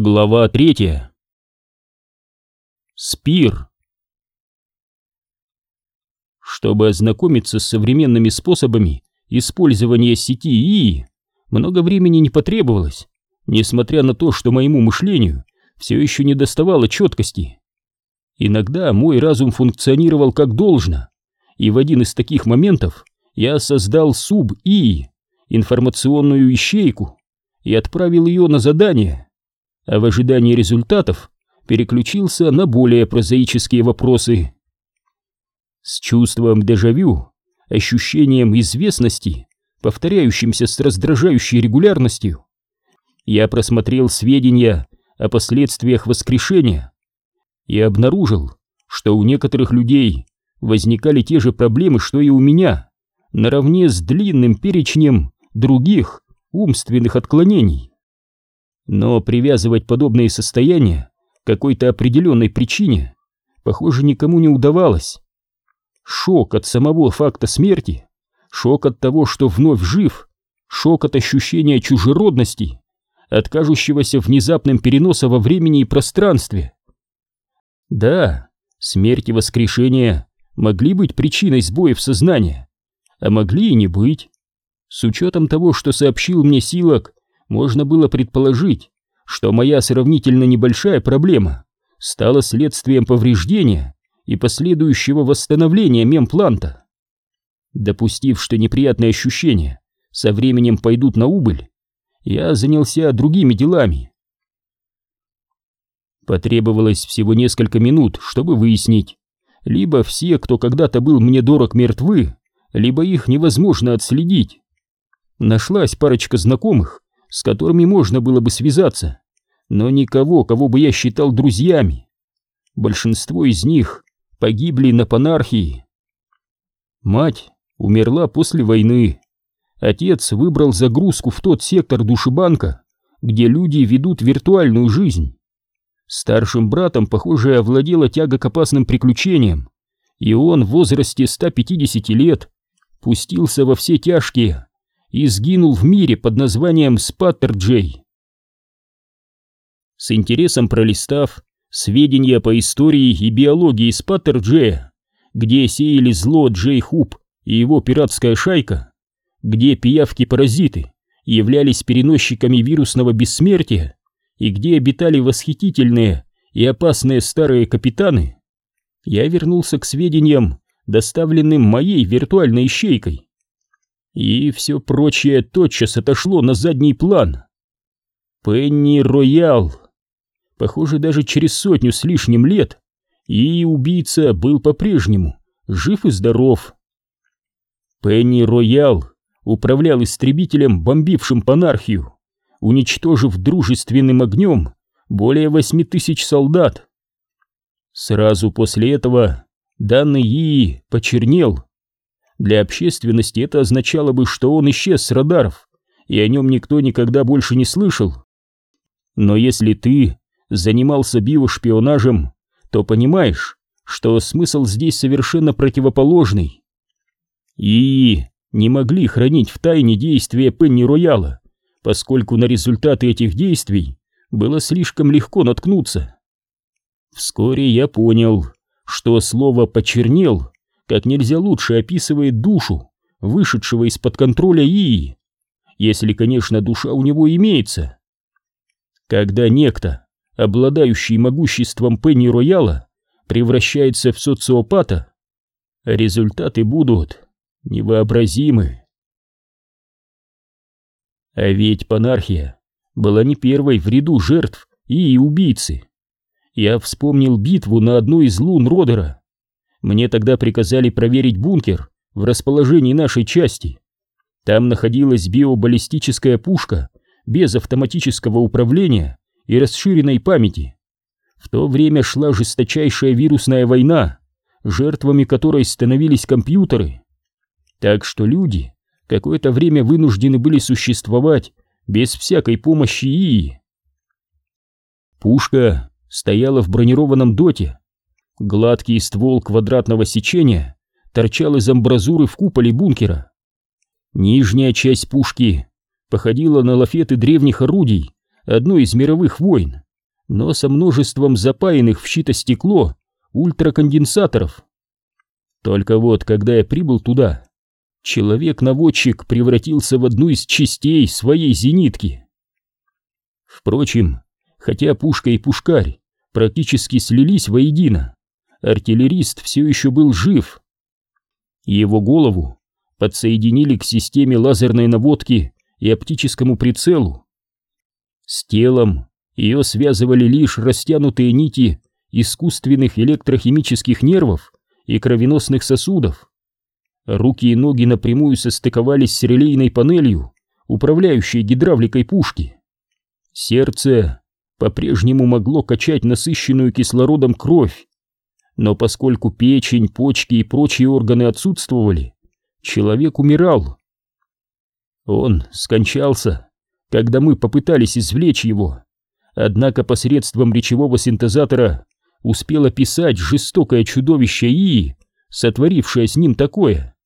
Глава третья. Спир. Чтобы ознакомиться с современными способами использования сети ИИ, много времени не потребовалось, несмотря на то, что моему мышлению все еще не доставало четкости. Иногда мой разум функционировал как должно, и в один из таких моментов я создал суб-ИИ, информационную ищейку, и отправил ее на задание — а в ожидании результатов переключился на более прозаические вопросы. С чувством дежавю, ощущением известности, повторяющимся с раздражающей регулярностью, я просмотрел сведения о последствиях воскрешения и обнаружил, что у некоторых людей возникали те же проблемы, что и у меня, наравне с длинным перечнем других умственных отклонений. Но привязывать подобные состояния к какой-то определенной причине, похоже, никому не удавалось. Шок от самого факта смерти, шок от того, что вновь жив, шок от ощущения чужеродности, от кажущегося внезапным переноса во времени и пространстве. Да, смерть и воскрешение могли быть причиной сбоев сознания, а могли и не быть. С учетом того, что сообщил мне Силок, можно было предположить, что моя сравнительно небольшая проблема стала следствием повреждения и последующего восстановления мемпланта. Допустив, что неприятные ощущения со временем пойдут на убыль, я занялся другими делами. Потребовалось всего несколько минут, чтобы выяснить, либо все, кто когда-то был мне дорог, мертвы, либо их невозможно отследить. Нашлась парочка знакомых, с которыми можно было бы связаться, но никого, кого бы я считал друзьями. Большинство из них погибли на панархии. Мать умерла после войны. Отец выбрал загрузку в тот сектор душебанка, где люди ведут виртуальную жизнь. Старшим братом, похоже, овладела тяга к опасным приключениям, и он в возрасте 150 лет пустился во все тяжкие, и сгинул в мире под названием Спаттерджей. С интересом пролистав сведения по истории и биологии Спаттерджея, где сеяли зло Джей Хуп и его пиратская шайка, где пиявки-паразиты являлись переносчиками вирусного бессмертия и где обитали восхитительные и опасные старые капитаны, я вернулся к сведениям, доставленным моей виртуальной ищейкой и все прочее тотчас отошло на задний план. Пенни Роял. Похоже, даже через сотню с лишним лет и убийца был по-прежнему жив и здоров. Пенни Роял управлял истребителем, бомбившим панархию, уничтожив дружественным огнем более восьми тысяч солдат. Сразу после этого данный ИИ почернел для общественности это означало бы, что он исчез с радаров, и о нем никто никогда больше не слышал. Но если ты занимался биошпионажем, то понимаешь, что смысл здесь совершенно противоположный. И не могли хранить в тайне действия Пенни Рояла, поскольку на результаты этих действий было слишком легко наткнуться. Вскоре я понял, что слово «почернел» как нельзя лучше описывает душу, вышедшего из-под контроля ИИ, если, конечно, душа у него имеется. Когда некто, обладающий могуществом Пенни Рояла, превращается в социопата, результаты будут невообразимы. А ведь панархия была не первой в ряду жертв и убийцы. Я вспомнил битву на одной из лун Родера, мне тогда приказали проверить бункер в расположении нашей части. Там находилась биобаллистическая пушка без автоматического управления и расширенной памяти. В то время шла жесточайшая вирусная война, жертвами которой становились компьютеры. Так что люди какое-то время вынуждены были существовать без всякой помощи ИИ. Пушка стояла в бронированном доте, Гладкий ствол квадратного сечения торчал из амбразуры в куполе бункера. Нижняя часть пушки походила на лафеты древних орудий одной из мировых войн, но со множеством запаянных в щитостекло ультраконденсаторов. Только вот, когда я прибыл туда, человек-наводчик превратился в одну из частей своей зенитки. Впрочем, хотя пушка и пушкарь практически слились воедино, артиллерист все еще был жив. Его голову подсоединили к системе лазерной наводки и оптическому прицелу. С телом ее связывали лишь растянутые нити искусственных электрохимических нервов и кровеносных сосудов. Руки и ноги напрямую состыковались с релейной панелью, управляющей гидравликой пушки. Сердце по-прежнему могло качать насыщенную кислородом кровь, но поскольку печень, почки и прочие органы отсутствовали, человек умирал. Он скончался, когда мы попытались извлечь его, однако посредством речевого синтезатора успел описать жестокое чудовище И, сотворившее с ним такое.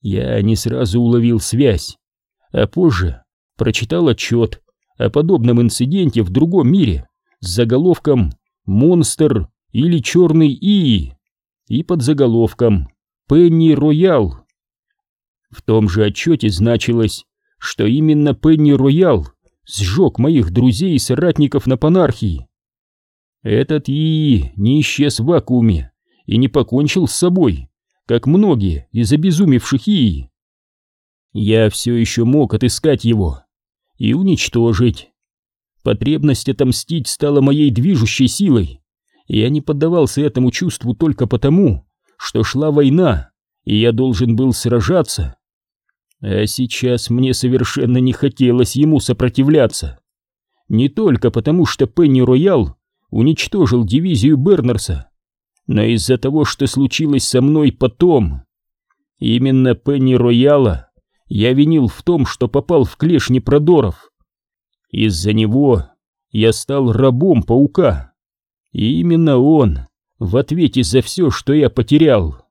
Я не сразу уловил связь, а позже прочитал отчет о подобном инциденте в другом мире с заголовком «Монстр» или «Черный И» и под заголовком «Пенни Роял». В том же отчете значилось, что именно Пенни Роял сжег моих друзей и соратников на Панархии. Этот И не исчез в вакууме и не покончил с собой, как многие из обезумевших И. Я все еще мог отыскать его и уничтожить. Потребность отомстить стала моей движущей силой. Я не поддавался этому чувству только потому, что шла война, и я должен был сражаться. А сейчас мне совершенно не хотелось ему сопротивляться. Не только потому, что Пенни Роял уничтожил дивизию Бернерса, но из-за того, что случилось со мной потом. Именно Пенни Рояла я винил в том, что попал в клешни продоров. Из-за него я стал рабом паука. И именно он в ответе за все, что я потерял.